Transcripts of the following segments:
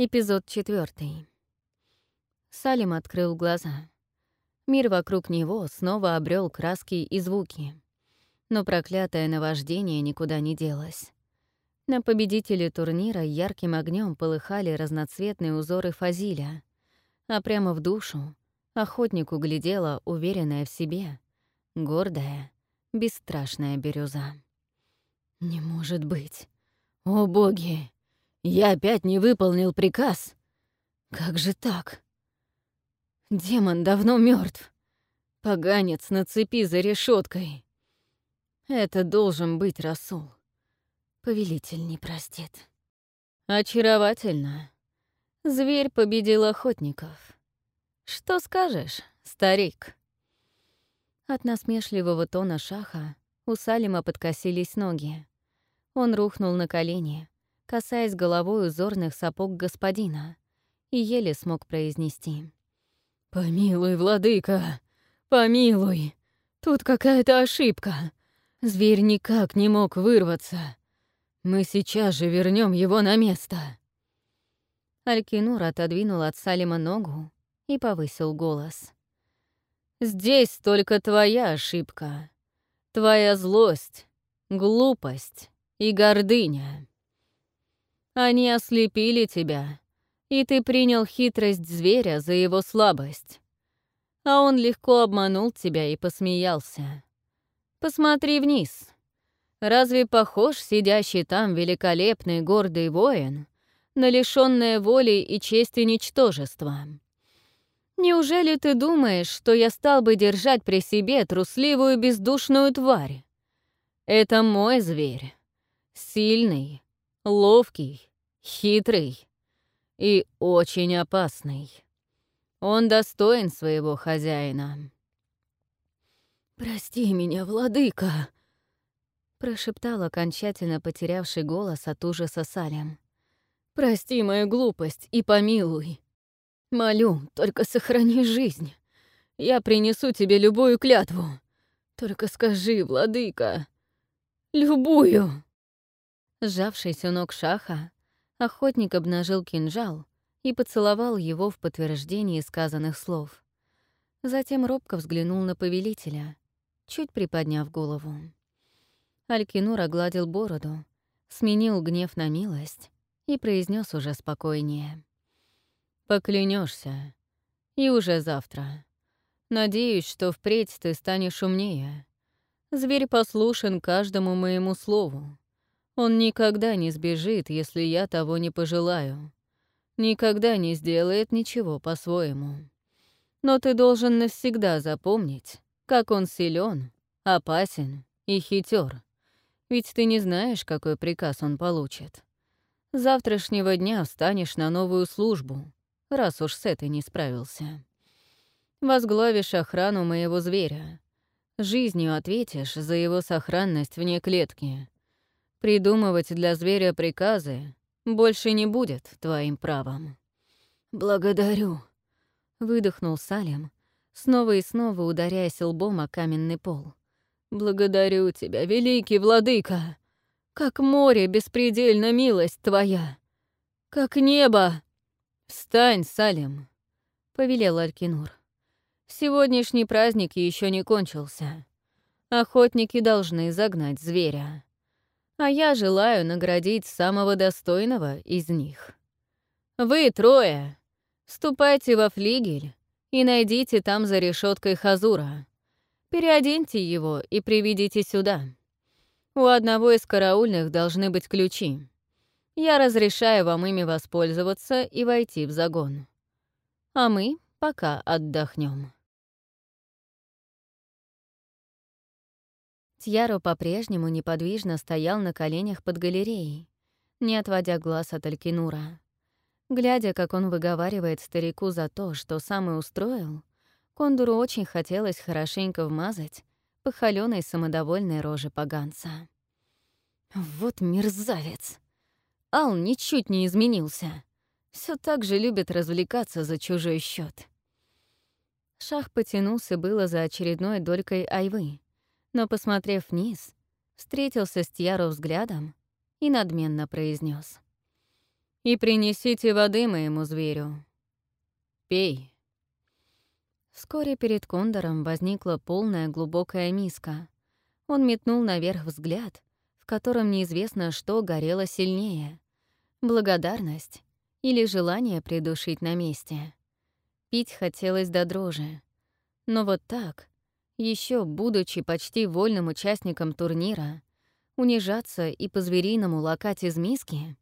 Эпизод четвертый. Салим открыл глаза. Мир вокруг него снова обрел краски и звуки. Но проклятое наваждение никуда не делось. На победителе турнира ярким огнем полыхали разноцветные узоры фазиля, а прямо в душу охотнику глядела уверенная в себе, гордая, бесстрашная бирюза. «Не может быть! О, боги! Я опять не выполнил приказ! Как же так? Демон давно мертв. Поганец на цепи за решеткой. Это должен быть Расул. Повелитель не простит. Очаровательно. Зверь победил охотников. Что скажешь, старик? От насмешливого тона шаха у Салима подкосились ноги. Он рухнул на колени, касаясь головой узорных сапог господина, и еле смог произнести. «Помилуй, владыка, помилуй, тут какая-то ошибка. Зверь никак не мог вырваться. Мы сейчас же вернем его на место». Алькинур отодвинул от Салима ногу и повысил голос. «Здесь только твоя ошибка. Твоя злость, глупость и гордыня. Они ослепили тебя, и ты принял хитрость зверя за его слабость. А он легко обманул тебя и посмеялся. Посмотри вниз. Разве похож сидящий там великолепный гордый воин на лишённое воли и чести ничтожества? Неужели ты думаешь, что я стал бы держать при себе трусливую бездушную тварь? Это мой зверь. Сильный, ловкий, хитрый и очень опасный. Он достоин своего хозяина. «Прости меня, владыка!» — прошептал окончательно потерявший голос от ужаса Салем. «Прости мою глупость и помилуй. Молю, только сохрани жизнь. Я принесу тебе любую клятву. Только скажи, владыка, любую!» Сжавшись у ног шаха, охотник обнажил кинжал и поцеловал его в подтверждении сказанных слов. Затем робко взглянул на повелителя, чуть приподняв голову. Алькинур огладил бороду, сменил гнев на милость и произнес уже спокойнее. «Поклянешься, и уже завтра. Надеюсь, что впредь ты станешь умнее. Зверь послушен каждому моему слову. Он никогда не сбежит, если я того не пожелаю. Никогда не сделает ничего по-своему. Но ты должен навсегда запомнить, как он силен, опасен и хитер. Ведь ты не знаешь, какой приказ он получит. завтрашнего дня встанешь на новую службу, раз уж с этой не справился. Возглавишь охрану моего зверя. Жизнью ответишь за его сохранность вне клетки. Придумывать для зверя приказы больше не будет твоим правом. «Благодарю», — выдохнул Салем, снова и снова ударяясь лбом о каменный пол. «Благодарю тебя, великий владыка! Как море беспредельна милость твоя! Как небо!» «Встань, Салем!» — повелел Алькинур. «Сегодняшний праздник еще не кончился. Охотники должны загнать зверя. А я желаю наградить самого достойного из них. Вы трое, ступайте во флигель и найдите там за решеткой Хазура. Переоденьте его и приведите сюда. У одного из караульных должны быть ключи. Я разрешаю вам ими воспользоваться и войти в загон. А мы пока отдохнем. Тьяро по-прежнему неподвижно стоял на коленях под галереей, не отводя глаз от Алькинура. Глядя, как он выговаривает старику за то, что сам и устроил, Кондуру очень хотелось хорошенько вмазать по самодовольной роже поганца. Вот мерзавец! Ал ничуть не изменился. Все так же любит развлекаться за чужой счет. Шах потянулся было за очередной долькой айвы, но, посмотрев вниз, встретился с Тьяро взглядом и надменно произнес: и принесите воды моему зверю. Пей». Вскоре перед кондором возникла полная глубокая миска. Он метнул наверх взгляд, в котором неизвестно, что горело сильнее — благодарность или желание придушить на месте. Пить хотелось до дрожи. Но вот так, еще будучи почти вольным участником турнира, унижаться и по-звериному лакать из миски?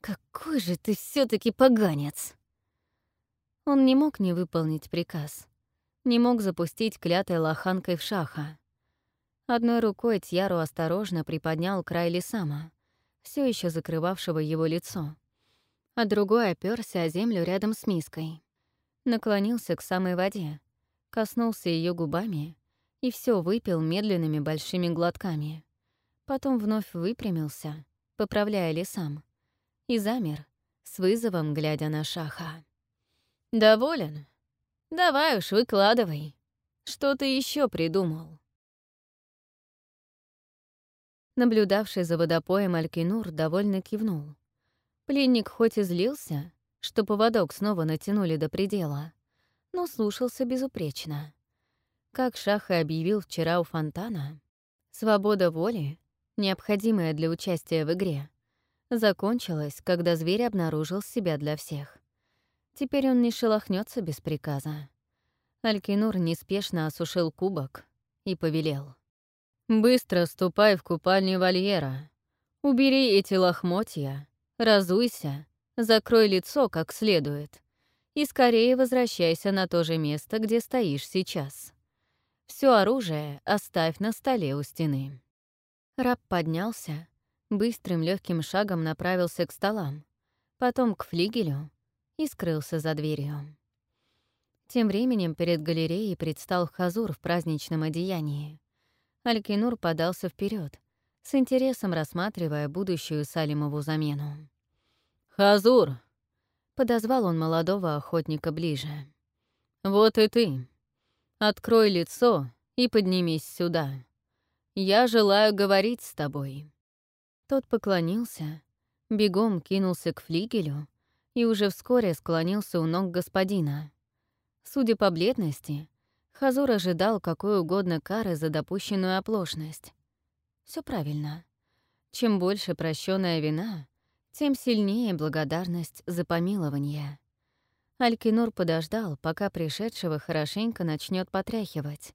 Какой же ты все таки поганец! Он не мог не выполнить приказ, не мог запустить клятой лоханкой в шаха. Одной рукой Тьяру осторожно приподнял край лесама, все еще закрывавшего его лицо, а другой оперся о землю рядом с миской. Наклонился к самой воде, коснулся ее губами и все выпил медленными большими глотками. Потом вновь выпрямился, поправляя лесам, и замер, с вызовом глядя на Шаха. «Доволен? Давай уж, выкладывай. Что ты еще придумал?» Наблюдавший за водопоем Алькинур довольно кивнул. Пленник хоть и злился, что поводок снова натянули до предела, но слушался безупречно. Как Шах и объявил вчера у фонтана, свобода воли, необходимая для участия в игре, закончилась, когда зверь обнаружил себя для всех. Теперь он не шелохнется без приказа. Алькинур неспешно осушил кубок и повелел. «Быстро ступай в купальню вольера. Убери эти лохмотья, разуйся, закрой лицо как следует и скорее возвращайся на то же место, где стоишь сейчас. Все оружие оставь на столе у стены». Раб поднялся, быстрым легким шагом направился к столам, потом к флигелю и скрылся за дверью. Тем временем перед галереей предстал Хазур в праздничном одеянии. Алькинур подался вперед, с интересом рассматривая будущую Салимову замену. «Хазур!» — подозвал он молодого охотника ближе. «Вот и ты. Открой лицо и поднимись сюда. Я желаю говорить с тобой». Тот поклонился, бегом кинулся к флигелю и уже вскоре склонился у ног господина. Судя по бледности, Хазур ожидал какой угодно кары за допущенную оплошность. Все правильно. Чем больше прощенная вина, тем сильнее благодарность за помилование. Алькинур подождал, пока пришедшего хорошенько начнет потряхивать.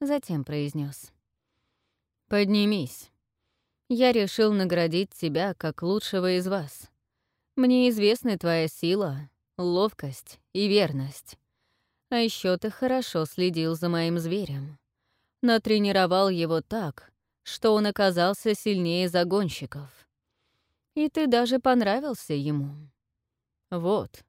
Затем произнес: «Поднимись. Я решил наградить тебя как лучшего из вас. Мне известны твоя сила, ловкость и верность. А еще ты хорошо следил за моим зверем. Натренировал его так, что он оказался сильнее загонщиков. И ты даже понравился ему. Вот,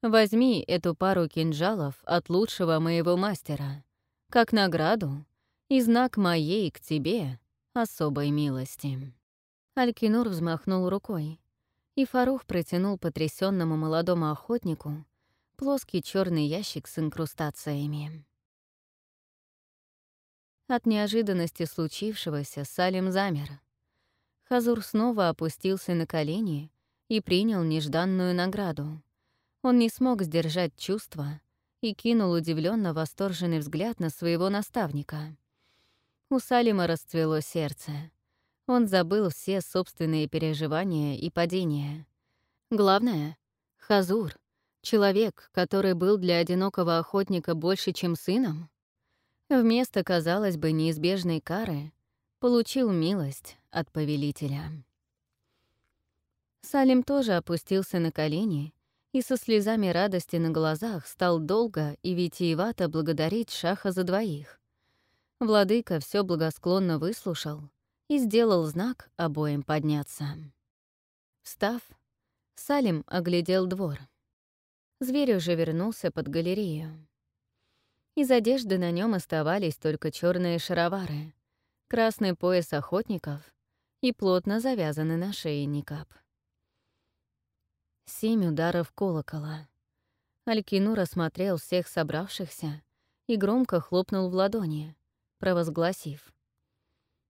возьми эту пару кинжалов от лучшего моего мастера, как награду и знак моей к тебе особой милости». Алькинур взмахнул рукой, и Фарух протянул потрясенному молодому охотнику плоский черный ящик с инкрустациями. От неожиданности случившегося Салим замер. Хазур снова опустился на колени и принял нежданную награду. Он не смог сдержать чувства и кинул удивленно восторженный взгляд на своего наставника. У Салима расцвело сердце. Он забыл все собственные переживания и падения. Главное — Хазур, человек, который был для одинокого охотника больше, чем сыном, вместо, казалось бы, неизбежной кары, получил милость от повелителя. Салим тоже опустился на колени и со слезами радости на глазах стал долго и витиевато благодарить Шаха за двоих. Владыка все благосклонно выслушал и сделал знак обоим подняться. Встав, Салим оглядел двор. Зверь уже вернулся под галерею. Из одежды на нем оставались только черные шаровары, красный пояс охотников и плотно завязанный на шее никап. Семь ударов колокола. Алькину рассмотрел всех собравшихся и громко хлопнул в ладони, провозгласив.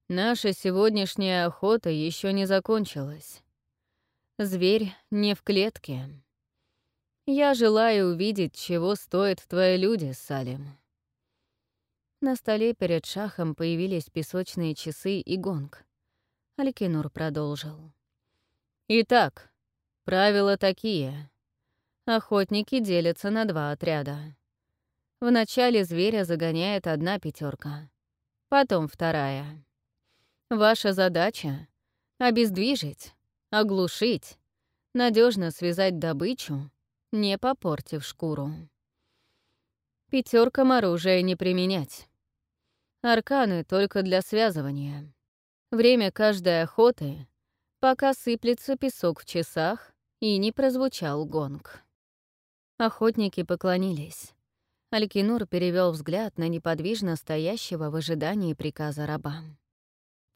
«Наша сегодняшняя охота еще не закончилась. Зверь не в клетке. Я желаю увидеть, чего стоят твои люди, Салим. На столе перед шахом появились песочные часы и гонг. Алькинур продолжил. Итак, правила такие. Охотники делятся на два отряда. Вначале зверя загоняет одна пятерка, потом вторая. Ваша задача — обездвижить, оглушить, надежно связать добычу, не попортив шкуру. Пятеркам оружие не применять. Арканы только для связывания. Время каждой охоты, пока сыплется песок в часах и не прозвучал гонг. Охотники поклонились. Алькинур перевел взгляд на неподвижно стоящего в ожидании приказа раба.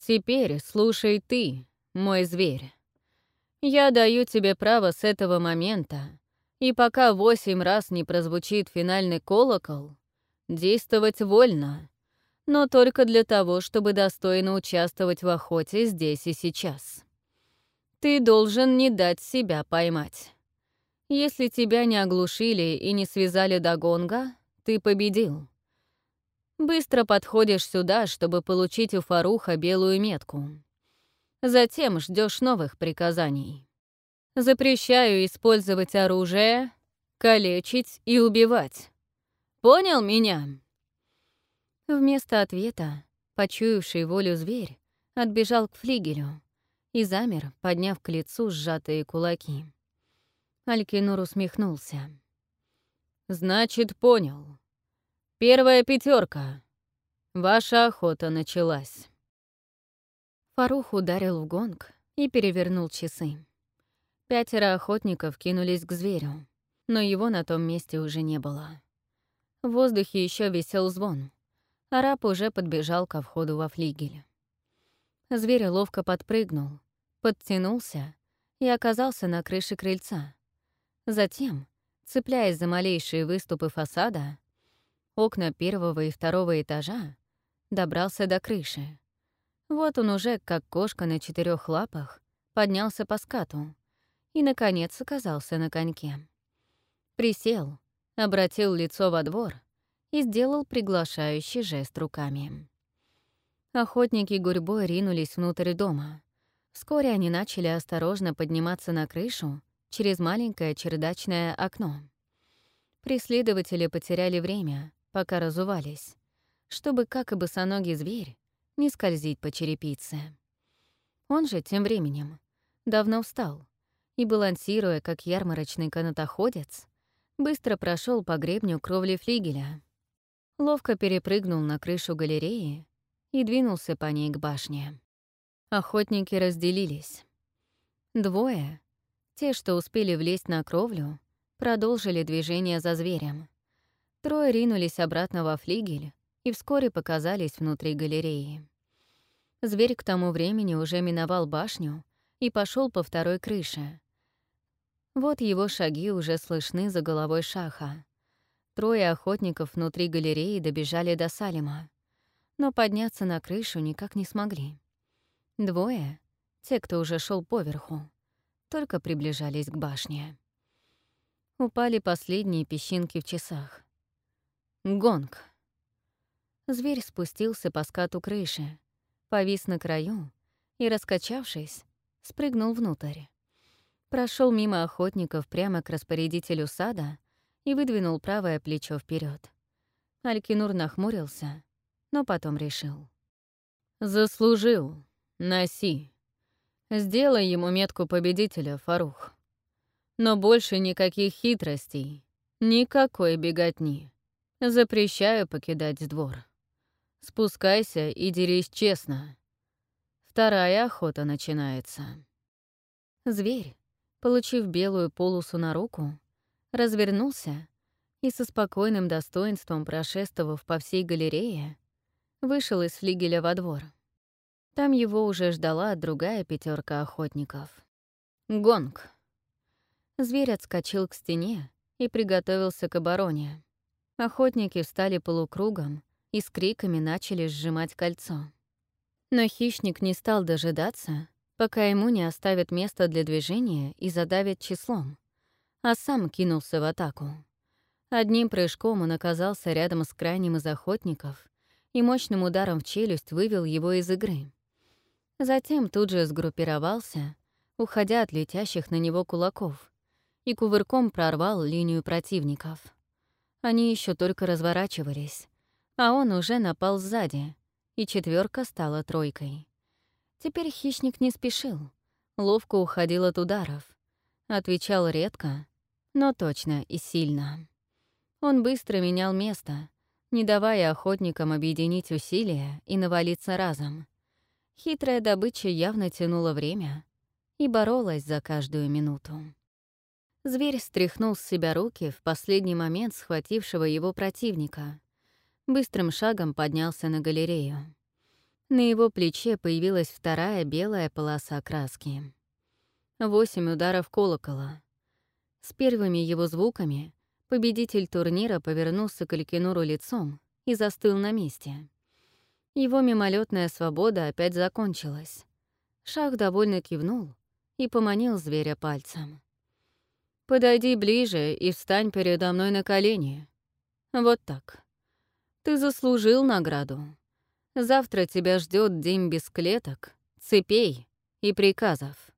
«Теперь слушай ты, мой зверь. Я даю тебе право с этого момента, и пока восемь раз не прозвучит финальный колокол, действовать вольно, но только для того, чтобы достойно участвовать в охоте здесь и сейчас. Ты должен не дать себя поймать. Если тебя не оглушили и не связали до гонга, ты победил. Быстро подходишь сюда, чтобы получить у Фаруха белую метку. Затем ждешь новых приказаний. Запрещаю использовать оружие, калечить и убивать. Понял меня?» Вместо ответа, почуявший волю зверь, отбежал к флигелю и замер, подняв к лицу сжатые кулаки. Алькинур усмехнулся. «Значит, понял. Первая пятерка. Ваша охота началась». Фарух ударил в гонг и перевернул часы. Пятеро охотников кинулись к зверю, но его на том месте уже не было. В воздухе еще висел звон. Араб уже подбежал ко входу во флигель. Зверь ловко подпрыгнул, подтянулся и оказался на крыше крыльца. Затем цепляясь за малейшие выступы фасада, окна первого и второго этажа, добрался до крыши. Вот он уже, как кошка на четырех лапах, поднялся по скату и, наконец, оказался на коньке. Присел, обратил лицо во двор и сделал приглашающий жест руками. Охотники гурьбой ринулись внутрь дома. Вскоре они начали осторожно подниматься на крышу через маленькое чердачное окно. Преследователи потеряли время, пока разувались, чтобы, как и босоногий зверь, не скользить по черепице. Он же тем временем давно встал и, балансируя, как ярмарочный канатоходец, быстро прошел по гребню кровли флигеля, ловко перепрыгнул на крышу галереи и двинулся по ней к башне. Охотники разделились. Двое, те, что успели влезть на кровлю, продолжили движение за зверем. Трое ринулись обратно во флигель и вскоре показались внутри галереи. Зверь к тому времени уже миновал башню и пошел по второй крыше. Вот его шаги уже слышны за головой шаха. Трое охотников внутри галереи добежали до Салима, но подняться на крышу никак не смогли. Двое, те, кто уже шел поверху, только приближались к башне. Упали последние песчинки в часах. Гонг. Зверь спустился по скату крыши, повис на краю и, раскачавшись, спрыгнул внутрь. Прошел мимо охотников прямо к распорядителю сада и выдвинул правое плечо вперед. Алькинур нахмурился, но потом решил. «Заслужил. Носи». Сделай ему метку победителя, Фарух. Но больше никаких хитростей, никакой беготни. Запрещаю покидать двор. Спускайся и дерись честно. Вторая охота начинается. Зверь, получив белую полосу на руку, развернулся и со спокойным достоинством прошествовав по всей галерее, вышел из флигеля во двор. Там его уже ждала другая пятерка охотников. Гонг. Зверь отскочил к стене и приготовился к обороне. Охотники встали полукругом и с криками начали сжимать кольцо. Но хищник не стал дожидаться, пока ему не оставят место для движения и задавят числом, а сам кинулся в атаку. Одним прыжком он оказался рядом с крайним из охотников и мощным ударом в челюсть вывел его из игры. Затем тут же сгруппировался, уходя от летящих на него кулаков, и кувырком прорвал линию противников. Они еще только разворачивались, а он уже напал сзади, и четверка стала тройкой. Теперь хищник не спешил, ловко уходил от ударов, отвечал редко, но точно и сильно. Он быстро менял место, не давая охотникам объединить усилия и навалиться разом. Хитрая добыча явно тянула время и боролась за каждую минуту. Зверь стряхнул с себя руки в последний момент схватившего его противника. Быстрым шагом поднялся на галерею. На его плече появилась вторая белая полоса краски. Восемь ударов колокола. С первыми его звуками победитель турнира повернулся к Алькинуру лицом и застыл на месте. Его мимолетная свобода опять закончилась. Шах довольно кивнул и поманил зверя пальцем. «Подойди ближе и встань передо мной на колени. Вот так. Ты заслужил награду. Завтра тебя ждет день без клеток, цепей и приказов.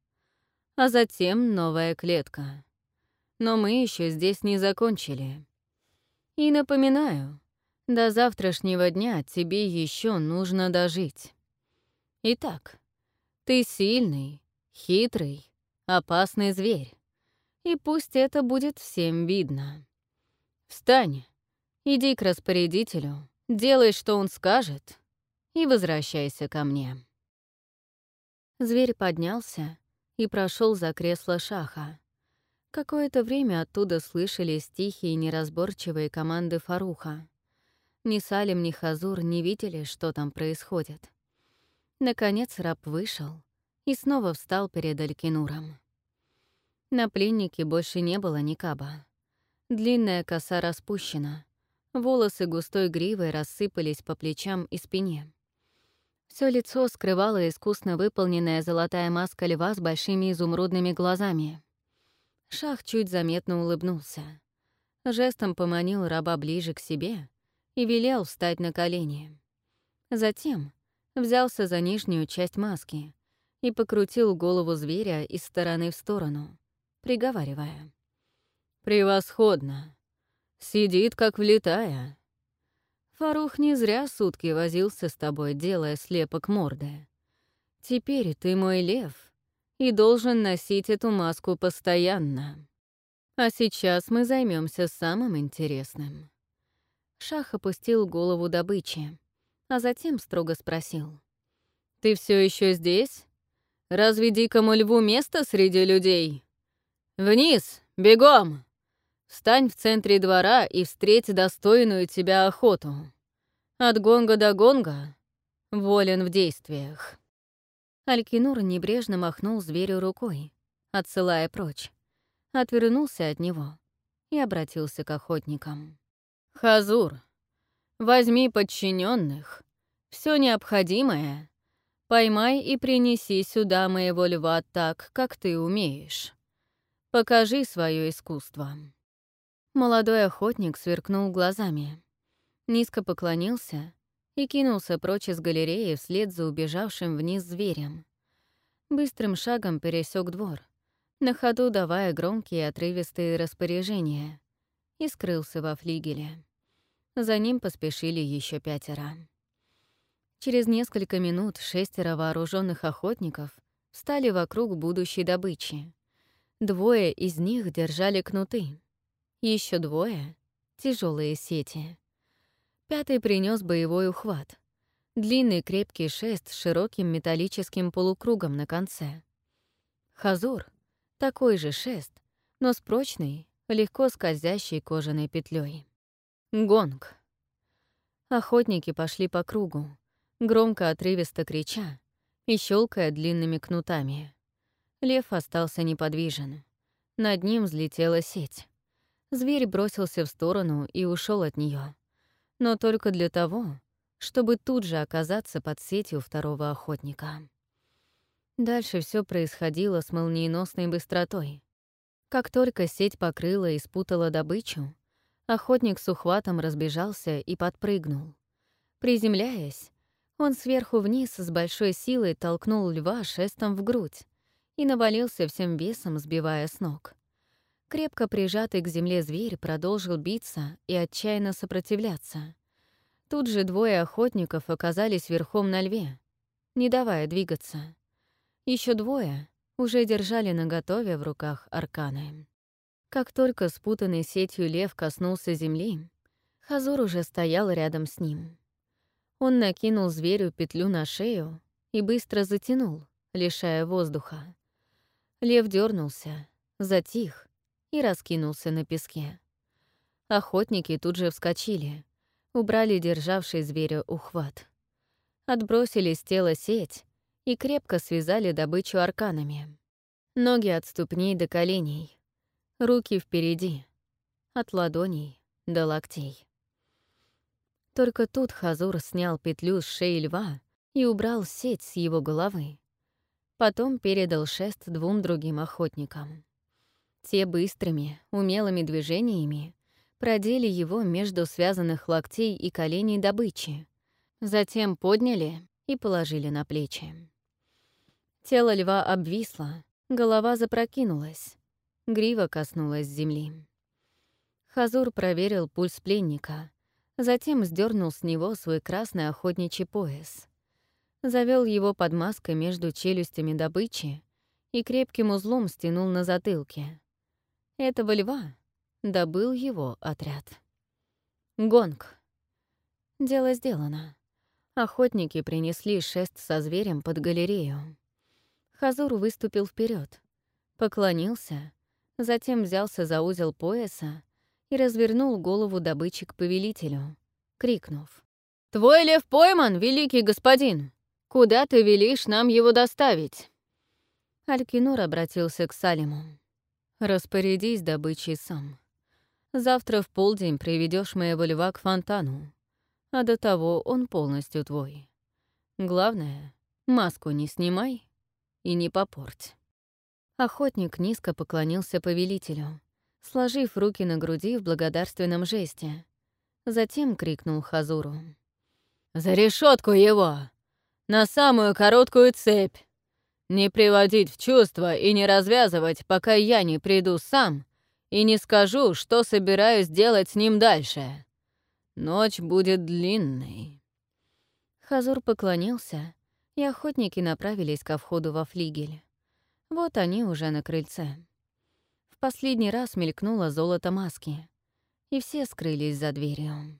А затем новая клетка. Но мы еще здесь не закончили. И напоминаю, до завтрашнего дня тебе еще нужно дожить. Итак, ты сильный, хитрый, опасный зверь. И пусть это будет всем видно. Встань, иди к распорядителю, делай, что он скажет, и возвращайся ко мне». Зверь поднялся и прошел за кресло шаха. Какое-то время оттуда слышались тихие неразборчивые команды Фаруха. Ни Салим, ни Хазур не видели, что там происходит. Наконец раб вышел и снова встал перед Алькинуром. На пленнике больше не было никаба. Длинная коса распущена, волосы густой гривой рассыпались по плечам и спине. Все лицо скрывала искусно выполненная золотая маска льва с большими изумрудными глазами. Шах чуть заметно улыбнулся. Жестом поманил раба ближе к себе и велел встать на колени. Затем взялся за нижнюю часть маски и покрутил голову зверя из стороны в сторону, приговаривая. «Превосходно! Сидит, как влетая. Фарух не зря сутки возился с тобой, делая слепок морды. Теперь ты мой лев и должен носить эту маску постоянно. А сейчас мы займемся самым интересным. Шах опустил голову добычи, а затем строго спросил. «Ты все еще здесь? Разве дикому льву место среди людей? Вниз, бегом!» Встань в центре двора и встреть достойную тебя охоту. От гонга до гонга волен в действиях». Алькинур небрежно махнул зверю рукой, отсылая прочь, отвернулся от него и обратился к охотникам. «Хазур, возьми подчиненных, все необходимое, поймай и принеси сюда моего льва так, как ты умеешь. Покажи свое искусство». Молодой охотник сверкнул глазами, низко поклонился и кинулся прочь из галереи вслед за убежавшим вниз зверем. Быстрым шагом пересек двор, на ходу давая громкие отрывистые распоряжения, и скрылся во флигеле. За ним поспешили еще пятеро. Через несколько минут шестеро вооруженных охотников встали вокруг будущей добычи. Двое из них держали кнуты, еще двое — тяжелые сети. Пятый принес боевой ухват. Длинный крепкий шест с широким металлическим полукругом на конце. Хазур — такой же шест, но с прочной, легко скользящей кожаной петлей. Гонг. Охотники пошли по кругу, громко отрывисто крича и щелкая длинными кнутами. Лев остался неподвижен. Над ним взлетела сеть. Зверь бросился в сторону и ушел от нее, но только для того, чтобы тут же оказаться под сетью второго охотника. Дальше все происходило с молниеносной быстротой. Как только сеть покрыла и спутала добычу, охотник с ухватом разбежался и подпрыгнул. Приземляясь, он сверху вниз с большой силой толкнул льва шестом в грудь и навалился всем весом, сбивая с ног. Крепко прижатый к земле зверь продолжил биться и отчаянно сопротивляться. Тут же двое охотников оказались верхом на льве, не давая двигаться. Еще двое уже держали наготове в руках арканы. Как только спутанный сетью лев коснулся земли, Хазур уже стоял рядом с ним. Он накинул зверю петлю на шею и быстро затянул, лишая воздуха. Лев дернулся, затих и раскинулся на песке. Охотники тут же вскочили, убрали державший зверя ухват. Отбросили с тела сеть и крепко связали добычу арканами. Ноги от ступней до коленей, руки впереди, от ладоней до локтей. Только тут Хазур снял петлю с шеи льва и убрал сеть с его головы. Потом передал шест двум другим охотникам. Те быстрыми, умелыми движениями продели его между связанных локтей и коленей добычи, затем подняли и положили на плечи. Тело льва обвисло, голова запрокинулась, грива коснулась земли. Хазур проверил пульс пленника, Затем сдернул с него свой красный охотничий пояс. Завел его под маской между челюстями добычи и крепким узлом стянул на затылке. Этого льва добыл его отряд. Гонг. Дело сделано. Охотники принесли шест со зверем под галерею. Хазур выступил вперед, поклонился, затем взялся за узел пояса и развернул голову добычи к повелителю, крикнув. «Твой лев пойман, великий господин! Куда ты велишь нам его доставить?» Алькинур обратился к Салиму. «Распорядись добычей сам. Завтра в полдень приведешь моего льва к фонтану, а до того он полностью твой. Главное, маску не снимай и не попорть». Охотник низко поклонился повелителю, сложив руки на груди в благодарственном жесте. Затем крикнул Хазуру. «За решетку его! На самую короткую цепь! Не приводить в чувство и не развязывать, пока я не приду сам и не скажу, что собираюсь делать с ним дальше. Ночь будет длинной». Хазур поклонился, и охотники направились ко входу во флигель. Вот они уже на крыльце последний раз мелькнуло золото маски, и все скрылись за дверью.